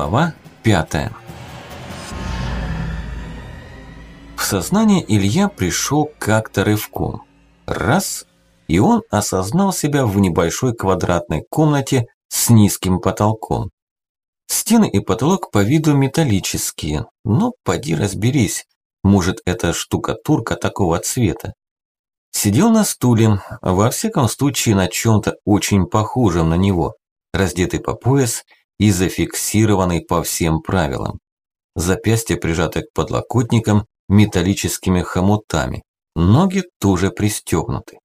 Глава пятая. В сознание Илья пришел как-то рывком. Раз, и он осознал себя в небольшой квадратной комнате с низким потолком. Стены и потолок по виду металлические, но поди разберись, может это штукатурка такого цвета. Сидел на стуле, во всяком случае на чем-то очень похожем на него, раздетый по пояс и зафиксированный по всем правилам. Запястья прижаты к подлокотникам металлическими хомутами, ноги тоже пристегнуты.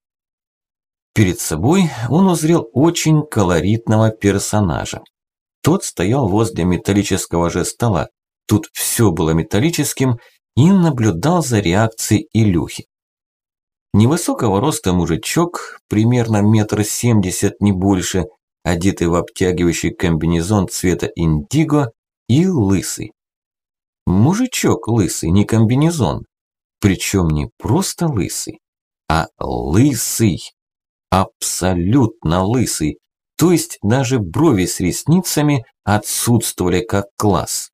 Перед собой он узрел очень колоритного персонажа. Тот стоял возле металлического же стола, тут все было металлическим, и наблюдал за реакцией Илюхи. Невысокого роста мужичок, примерно метр семьдесят, не больше, одетый в обтягивающий комбинезон цвета индиго и лысый. Мужичок лысый, не комбинезон. Причем не просто лысый, а лысый. Абсолютно лысый. То есть даже брови с ресницами отсутствовали как класс.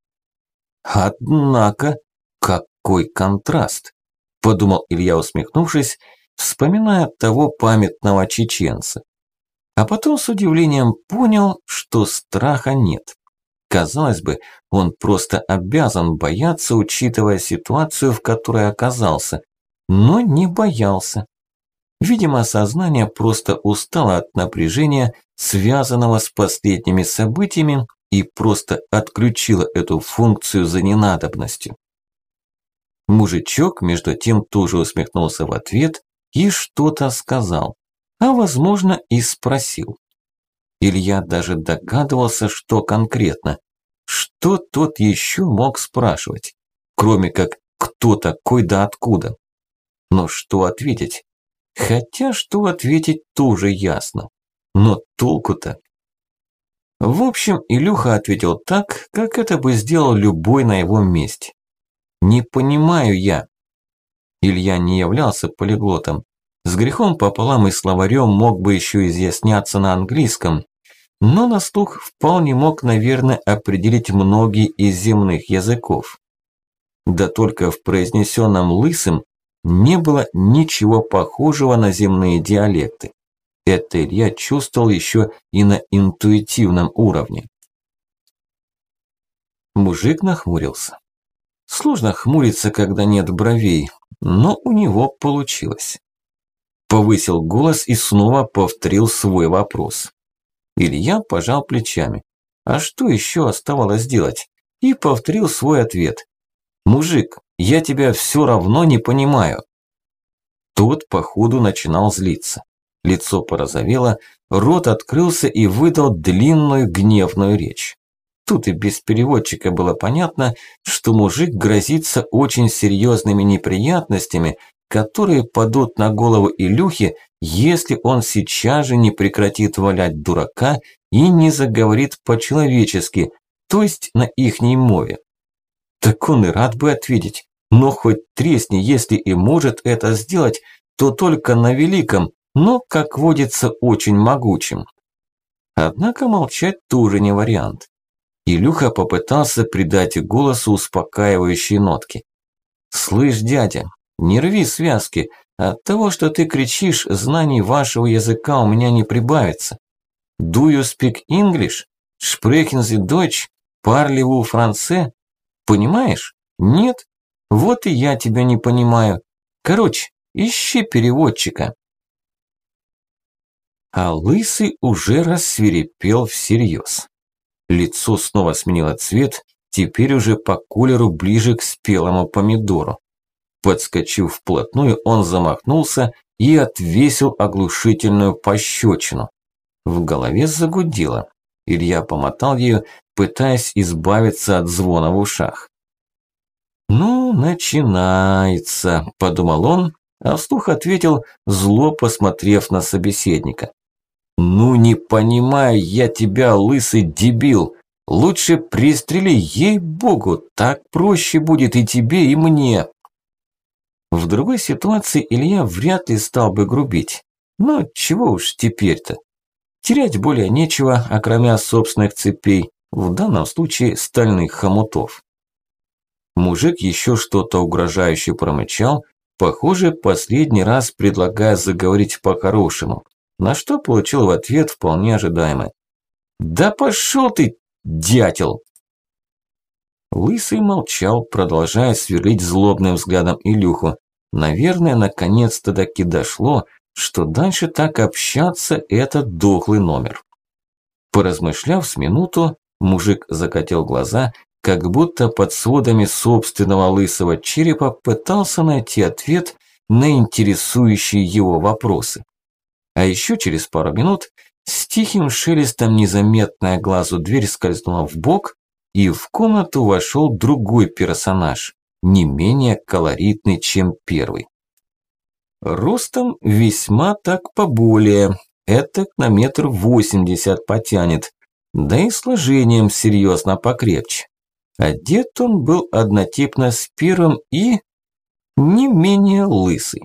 Однако, какой контраст! подумал Илья, усмехнувшись, вспоминая того памятного чеченца. А потом с удивлением понял, что страха нет. Казалось бы, он просто обязан бояться, учитывая ситуацию, в которой оказался, но не боялся. Видимо, сознание просто устало от напряжения, связанного с последними событиями, и просто отключило эту функцию за ненадобностью. Мужичок, между тем, тоже усмехнулся в ответ и что-то сказал, а, возможно, и спросил. Илья даже догадывался, что конкретно. Что тот еще мог спрашивать, кроме как «кто такой да откуда?». Но что ответить? Хотя что ответить тоже ясно. Но толку-то? В общем, Илюха ответил так, как это бы сделал любой на его месте. Не понимаю я. Илья не являлся полиглотом. С грехом пополам и словарем мог бы еще изъясняться на английском, но на слух вполне мог, наверное, определить многие из земных языков. Да только в произнесенном лысым не было ничего похожего на земные диалекты. Это Илья чувствовал еще и на интуитивном уровне. Мужик нахмурился. Сложно хмуриться, когда нет бровей, но у него получилось. Повысил голос и снова повторил свой вопрос. Илья пожал плечами. А что еще оставалось делать? И повторил свой ответ. «Мужик, я тебя все равно не понимаю». Тот, походу, начинал злиться. Лицо порозовело, рот открылся и выдал длинную гневную речь. Тут и без переводчика было понятно, что мужик грозится очень серьезными неприятностями, которые падут на голову Илюхи, если он сейчас же не прекратит валять дурака и не заговорит по-человечески, то есть на ихней мове. Так он и рад бы ответить, но хоть тресни, если и может это сделать, то только на великом, но, как водится, очень могучем. Однако молчать тоже не вариант. Илюха попытался придать голосу успокаивающие нотки. «Слышь, дядя, не рви связки. От того, что ты кричишь, знаний вашего языка у меня не прибавится. Do you speak English? Sprechen Sie Deutsch? Parlez vous français? Понимаешь? Нет? Вот и я тебя не понимаю. Короче, ищи переводчика». А Лысый уже рассверепел всерьез. Лицо снова сменило цвет, теперь уже по колеру ближе к спелому помидору. Подскочив вплотную, он замахнулся и отвесил оглушительную пощечину. В голове загудело. Илья помотал ее, пытаясь избавиться от звона в ушах. «Ну, начинается», – подумал он, а вслух ответил, зло посмотрев на собеседника. «Ну не понимаю я тебя, лысый дебил! Лучше пристрели, ей-богу, так проще будет и тебе, и мне!» В другой ситуации Илья вряд ли стал бы грубить. Но чего уж теперь-то? Терять более нечего, окромя собственных цепей. в данном случае стальных хомутов. Мужик еще что-то угрожающе промычал, похоже, последний раз предлагая заговорить по-хорошему, на что получил в ответ вполне ожидаемое. «Да пошел ты, дятел!» Лысый молчал, продолжая сверлить злобным взглядом Илюху. Наверное, наконец-то таки дошло, что дальше так общаться – это дохлый номер. Поразмышляв с минуту, мужик закатил глаза, как будто под сводами собственного лысого черепа пытался найти ответ на интересующие его вопросы. А еще через пару минут с тихим шелестом незаметная глазу дверь скользнула в бок, и в комнату вошел другой персонаж, не менее колоритный, чем первый. Ростом весьма так поболее, это на метр восемьдесят потянет, да и сложением серьезно покрепче. Одет он был однотипно с первым и не менее лысый.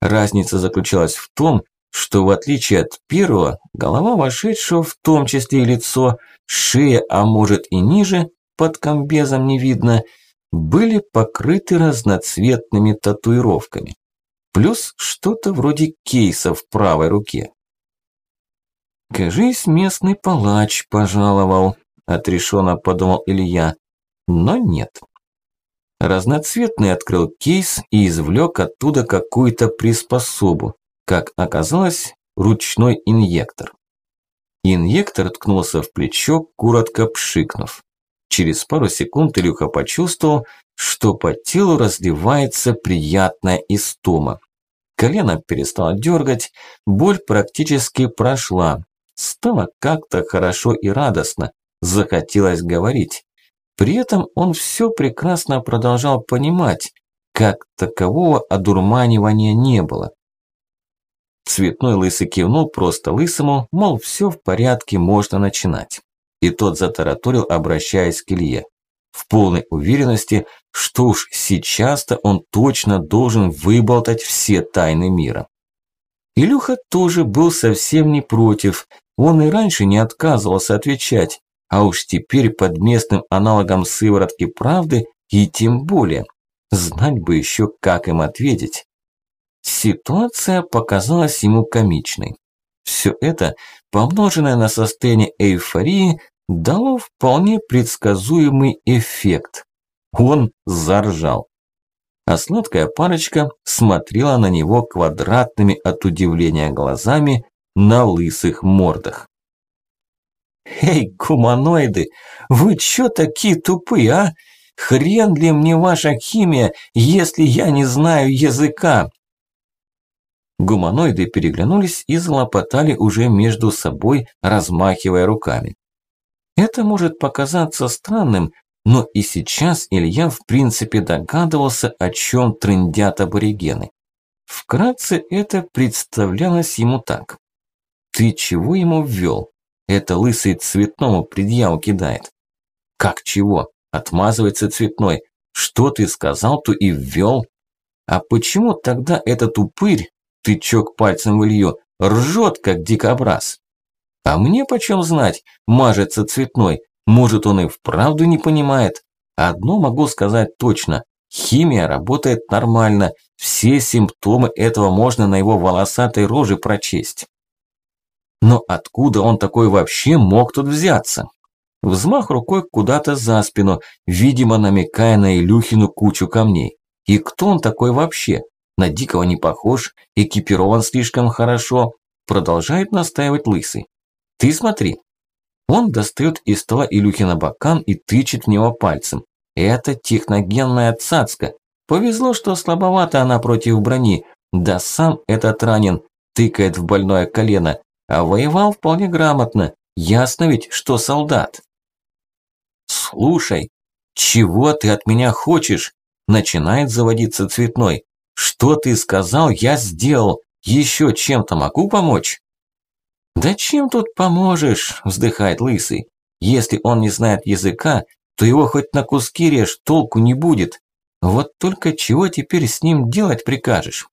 Разница заключалась в том, что в отличие от первого, голова вошедшего, в том числе и лицо, шея, а может и ниже, под комбезом не видно, были покрыты разноцветными татуировками. Плюс что-то вроде кейса в правой руке. «Кажись, местный палач пожаловал», – отрешенно подумал Илья. Но нет. Разноцветный открыл кейс и извлек оттуда какую-то приспособу, как оказалось, ручной инъектор. Инъектор ткнулся в плечо, коротко пшикнув. Через пару секунд Илюха почувствовал, что по телу разливается приятная истома. Колено перестало дергать, боль практически прошла. Стало как-то хорошо и радостно, захотелось говорить. При этом он все прекрасно продолжал понимать, как такового одурманивания не было. Цветной лысый кивнул просто лысому, мол, все в порядке, можно начинать. И тот затараторил, обращаясь к Илье. В полной уверенности, что уж сейчас-то он точно должен выболтать все тайны мира. Илюха тоже был совсем не против, он и раньше не отказывался отвечать, а уж теперь под местным аналогом сыворотки правды и тем более. Знать бы еще, как им ответить. Ситуация показалась ему комичной. Все это, помноженное на состояние эйфории, дало вполне предсказуемый эффект. Он заржал. А сладкая парочка смотрела на него квадратными от удивления глазами на лысых мордах. «Эй, гуманоиды, вы чё такие тупые, а? Хрен ли мне ваша химия, если я не знаю языка?» Гуманоиды переглянулись и залопотали уже между собой, размахивая руками. Это может показаться странным, но и сейчас Илья в принципе догадывался, о чем трындят аборигены. Вкратце это представлялось ему так. «Ты чего ему ввел? Это лысый цветному предъяву кидает». «Как чего?» – отмазывается цветной. «Что ты сказал, то и ввел». «А почему тогда этот упырь тычок пальцем в Илью, ржет, как дикобраз. А мне почем знать, мажется цветной, может он и вправду не понимает. Одно могу сказать точно, химия работает нормально, все симптомы этого можно на его волосатой роже прочесть. Но откуда он такой вообще мог тут взяться? Взмах рукой куда-то за спину, видимо намекая на Илюхину кучу камней. И кто он такой вообще? на дикого не похож, экипирован слишком хорошо, продолжает настаивать лысый. Ты смотри. Он достает из стола Илюхина бакан и тычет в него пальцем. Это техногенная цацка. Повезло, что слабовата она против брони. Да сам этот ранен, тыкает в больное колено. А воевал вполне грамотно. Ясно ведь, что солдат. Слушай, чего ты от меня хочешь? Начинает заводиться цветной. Что ты сказал, я сделал. Еще чем-то могу помочь? Да чем тут поможешь, вздыхает лысый. Если он не знает языка, то его хоть на куски режь, толку не будет. Вот только чего теперь с ним делать прикажешь?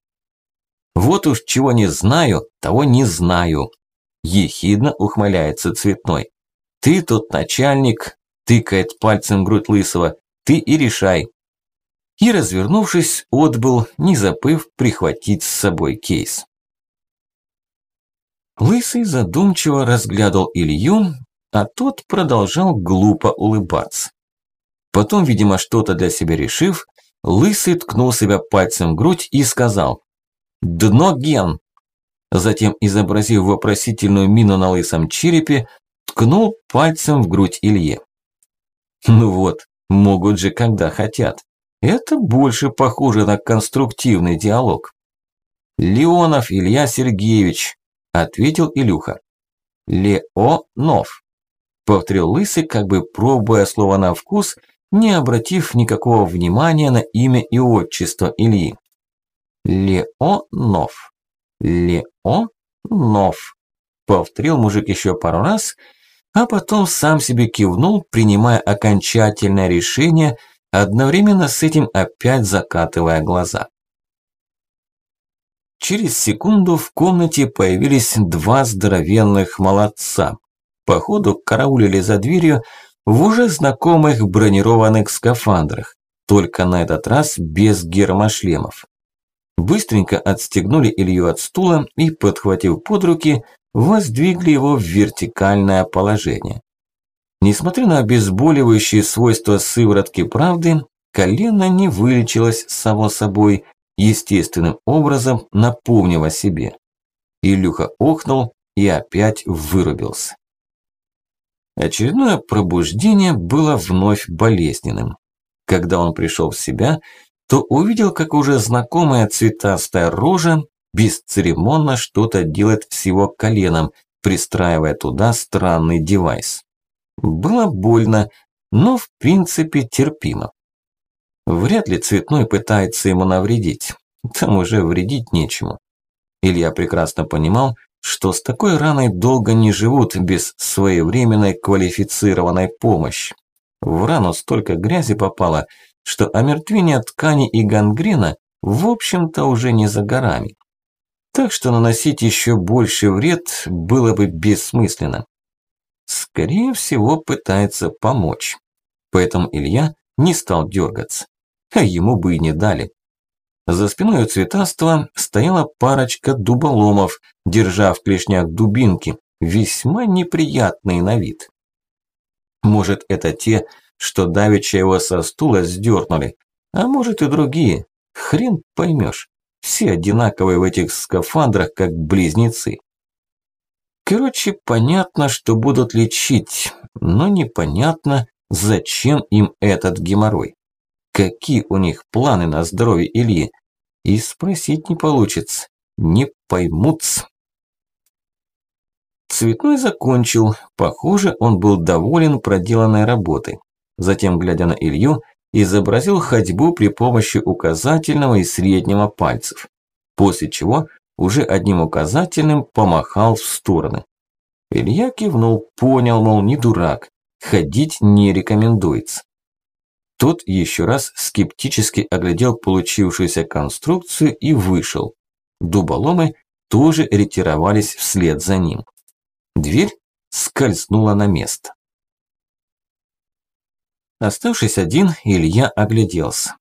Вот уж чего не знаю, того не знаю. Ехидно ухмыляется цветной. Ты тут начальник, тыкает пальцем грудь Лысого, ты и решай. И, развернувшись, отбыл, не забыв прихватить с собой кейс. Лысый задумчиво разглядывал Илью, а тот продолжал глупо улыбаться. Потом, видимо, что-то для себя решив, Лысый ткнул себя пальцем в грудь и сказал «Дно ген!». Затем, изобразив вопросительную мину на лысом черепе, ткнул пальцем в грудь Илье. Ну вот, могут же когда хотят. Это больше похоже на конструктивный диалог. «Леонов Илья Сергеевич», – ответил Илюха. «Леонов», – повторил Лысый, как бы пробуя слово на вкус, не обратив никакого внимания на имя и отчество Ильи. «Леонов, Леонов», – повторил мужик еще пару раз – а потом сам себе кивнул, принимая окончательное решение, одновременно с этим опять закатывая глаза. Через секунду в комнате появились два здоровенных молодца. Походу караулили за дверью в уже знакомых бронированных скафандрах, только на этот раз без гермошлемов. Быстренько отстегнули Илью от стула и, подхватив под руки, воздвигли его в вертикальное положение. Несмотря на обезболивающие свойства сыворотки правды, колено не вылечилось само собой, естественным образом напомнив о себе. Илюха охнул и опять вырубился. Очередное пробуждение было вновь болезненным. Когда он пришел в себя, то увидел, как уже знакомая цветастая рожа бесцеремонно что-то делает с его коленом, пристраивая туда странный девайс. Было больно, но в принципе терпимо. Вряд ли цветной пытается ему навредить, там уже вредить нечему. Илья прекрасно понимал, что с такой раной долго не живут без своевременной квалифицированной помощи. В рану столько грязи попало, что омертвение ткани и гангрена в общем-то уже не за горами. Так что наносить еще больше вред было бы бессмысленно. Скорее всего, пытается помочь. Поэтому Илья не стал дергаться. А ему бы и не дали. За спиной у цветаства стояла парочка дуболомов, держа в клешнях дубинки, весьма неприятные на вид. Может, это те, что давеча его со стула сдернули, а может и другие, хрен поймешь. Все одинаковые в этих скафандрах, как близнецы. Короче, понятно, что будут лечить, но непонятно, зачем им этот геморрой. Какие у них планы на здоровье Ильи? И спросить не получится, не поймутся. Цветной закончил, похоже, он был доволен проделанной работой. Затем, глядя на Илью, изобразил ходьбу при помощи указательного и среднего пальцев, после чего уже одним указательным помахал в стороны. Илья кивнул, понял, мол, не дурак, ходить не рекомендуется. Тот еще раз скептически оглядел получившуюся конструкцию и вышел. Дуболомы тоже ретировались вслед за ним. Дверь скользнула на место. Оставшись один, Илья огляделся.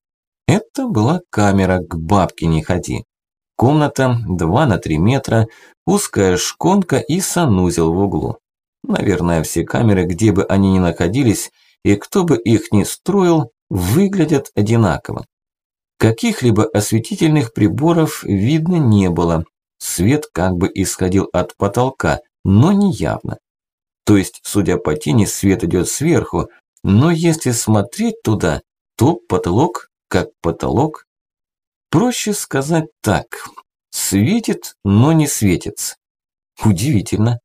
Это была камера «К бабке не ходи». Комната 2 на 3 метра, узкая шконка и санузел в углу. Наверное, все камеры, где бы они ни находились, и кто бы их ни строил, выглядят одинаково. Каких-либо осветительных приборов видно не было. Свет как бы исходил от потолка, но не явно. То есть, судя по тени, свет идет сверху, но если смотреть туда, то потолок как потолок. Проще сказать так. Светит, но не светится. Удивительно.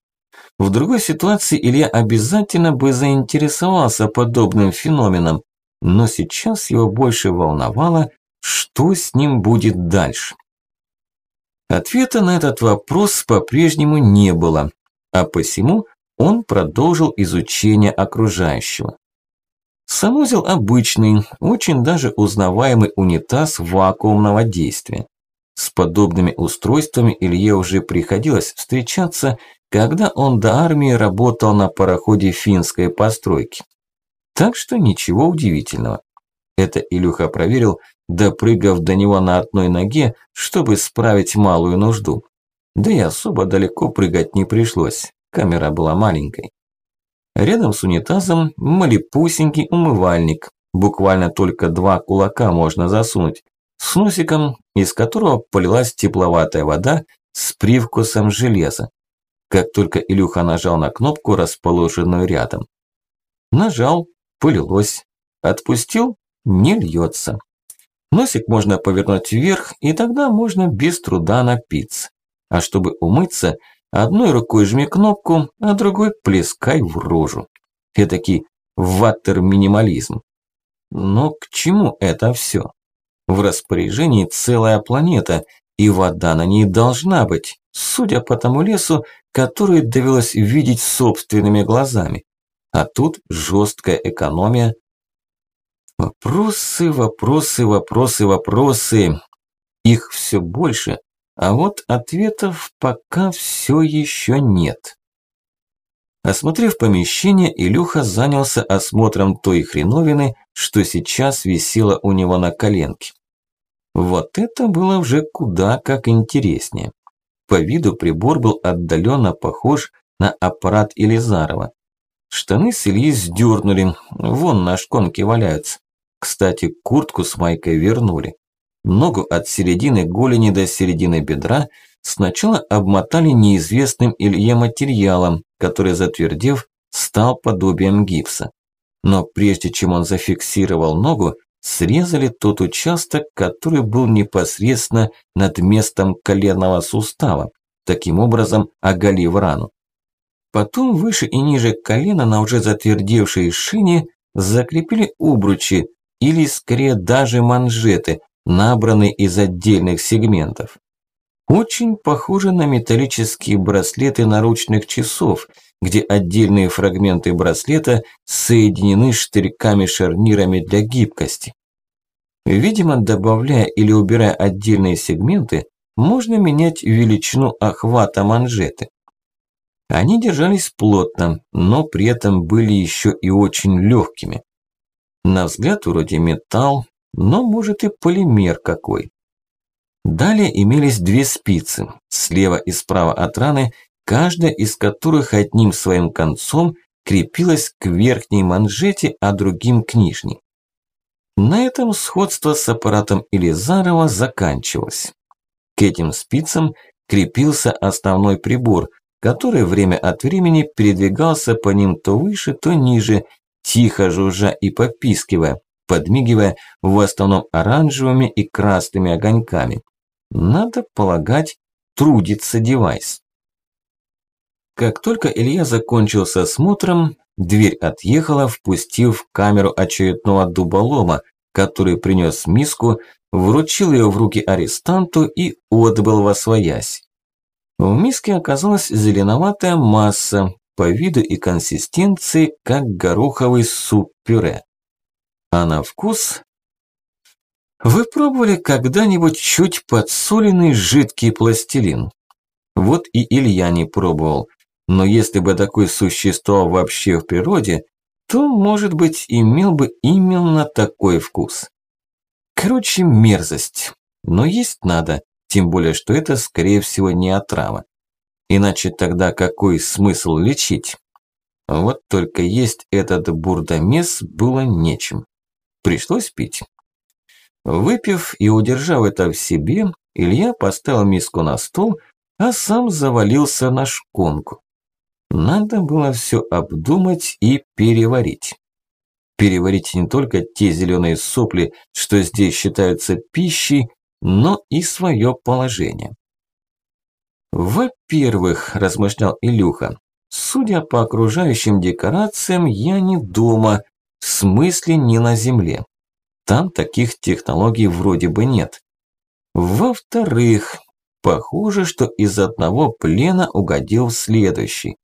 В другой ситуации Илья обязательно бы заинтересовался подобным феноменом, но сейчас его больше волновало, что с ним будет дальше. Ответа на этот вопрос по-прежнему не было, а посему он продолжил изучение окружающего. Санузел обычный, очень даже узнаваемый унитаз вакуумного действия. С подобными устройствами Илье уже приходилось встречаться, когда он до армии работал на пароходе финской постройки. Так что ничего удивительного. Это Илюха проверил, допрыгав до него на одной ноге, чтобы справить малую нужду. Да и особо далеко прыгать не пришлось, камера была маленькой. Рядом с унитазом малепусенький умывальник, буквально только два кулака можно засунуть, с носиком, из которого полилась тепловатая вода с привкусом железа. Как только Илюха нажал на кнопку, расположенную рядом. Нажал, полилось. Отпустил, не льется. Носик можно повернуть вверх, и тогда можно без труда напиться. А чтобы умыться, одной рукой жми кнопку, а другой плескай в рожу. Этакий ваттер-минимализм. Но к чему это все? В распоряжении целая планета, и вода на ней должна быть, судя по тому лесу, который довелось видеть собственными глазами. А тут жесткая экономия. Вопросы, вопросы, вопросы, вопросы. Их все больше, а вот ответов пока все еще нет. Осмотрев помещение, Илюха занялся осмотром той хреновины, что сейчас висела у него на коленке. Вот это было уже куда как интереснее. По виду прибор был отдаленно похож на аппарат Елизарова. Штаны с Ильи сдернули, вон на шконке валяются. Кстати, куртку с майкой вернули. Ногу от середины голени до середины бедра сначала обмотали неизвестным Илье материалом, который, затвердев, стал подобием гипса. Но прежде чем он зафиксировал ногу, срезали тот участок, который был непосредственно над местом коленного сустава, таким образом оголив рану. Потом выше и ниже колена на уже затвердевшей шине закрепили обручи или скорее даже манжеты, набранные из отдельных сегментов. Очень похоже на металлические браслеты наручных часов, где отдельные фрагменты браслета соединены штырьками-шарнирами для гибкости. Видимо, добавляя или убирая отдельные сегменты, можно менять величину охвата манжеты. Они держались плотно, но при этом были еще и очень легкими. На взгляд вроде металл, но может и полимер какой. Далее имелись две спицы, слева и справа от раны, каждая из которых одним своим концом крепилась к верхней манжете, а другим к нижней. На этом сходство с аппаратом Илизарова заканчивалось. К этим спицам крепился основной прибор, который время от времени передвигался по ним то выше, то ниже, тихо жужжа и попискивая, подмигивая в основном оранжевыми и красными огоньками. Надо полагать, трудится девайс. Как только Илья закончил с осмотром, дверь отъехала, впустив в камеру очередного дуболома, который принес миску, вручил ее в руки арестанту и отбыл во своясь. В миске оказалась зеленоватая масса, по виду и консистенции, как гороховый суп-пюре. А на вкус вы пробовали когда-нибудь чуть подсоленный жидкий пластилин? Вот и Илья не пробовал. Но если бы такой существовал вообще в природе, то, может быть, имел бы именно такой вкус. Короче, мерзость. Но есть надо, тем более, что это, скорее всего, не отрава. Иначе тогда какой смысл лечить? Вот только есть этот бурдомес было нечем. Пришлось пить. Выпив и удержав это в себе, Илья поставил миску на стол, а сам завалился на шконку. Надо было все обдумать и переварить. Переварить не только те зеленые сопли, что здесь считаются пищей, но и свое положение. Во-первых, размышлял Илюха, судя по окружающим декорациям, я не дома, в смысле не на земле. Там таких технологий вроде бы нет. Во-вторых, похоже, что из одного плена угодил следующий.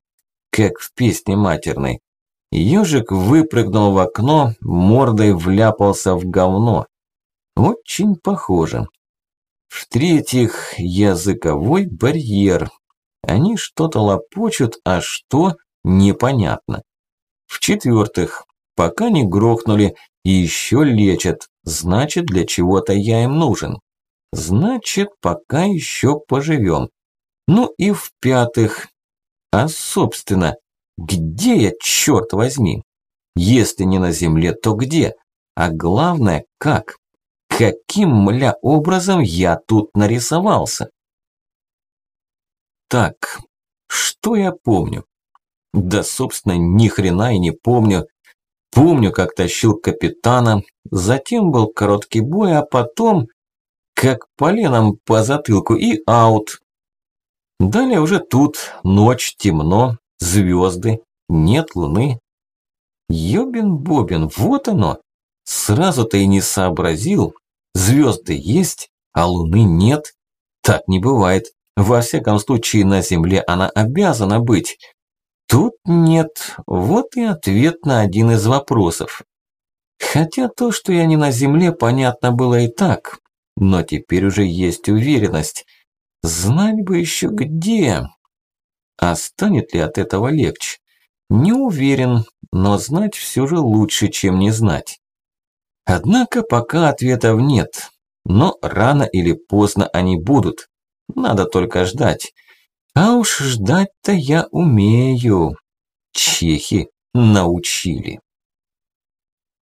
Как в песне матерной. Ёжик выпрыгнул в окно, мордой вляпался в говно. Очень похоже. В-третьих, языковой барьер. Они что-то лопочут, а что – непонятно. В-четвертых, пока не грохнули и еще лечат, значит, для чего-то я им нужен. Значит, пока еще поживем. Ну и в-пятых, а собственно, где я, черт возьми? Если не на земле, то где? А главное, как? Каким, мля, образом я тут нарисовался? Так, что я помню? Да, собственно, ни хрена и не помню. Помню, как тащил капитана, затем был короткий бой, а потом, как поленом по затылку и аут. Далее уже тут ночь, темно, звезды, нет луны. Ёбин-бобин, вот оно. Сразу-то и не сообразил. Звезды есть, а луны нет. Так не бывает. Во всяком случае, на Земле она обязана быть. Тут нет. Вот и ответ на один из вопросов. Хотя то, что я не на Земле, понятно было и так. Но теперь уже есть уверенность. Знать бы еще где. А станет ли от этого легче? Не уверен, но знать все же лучше, чем не знать. Однако пока ответов нет, но рано или поздно они будут. Надо только ждать. А уж ждать-то я умею. Чехи научили.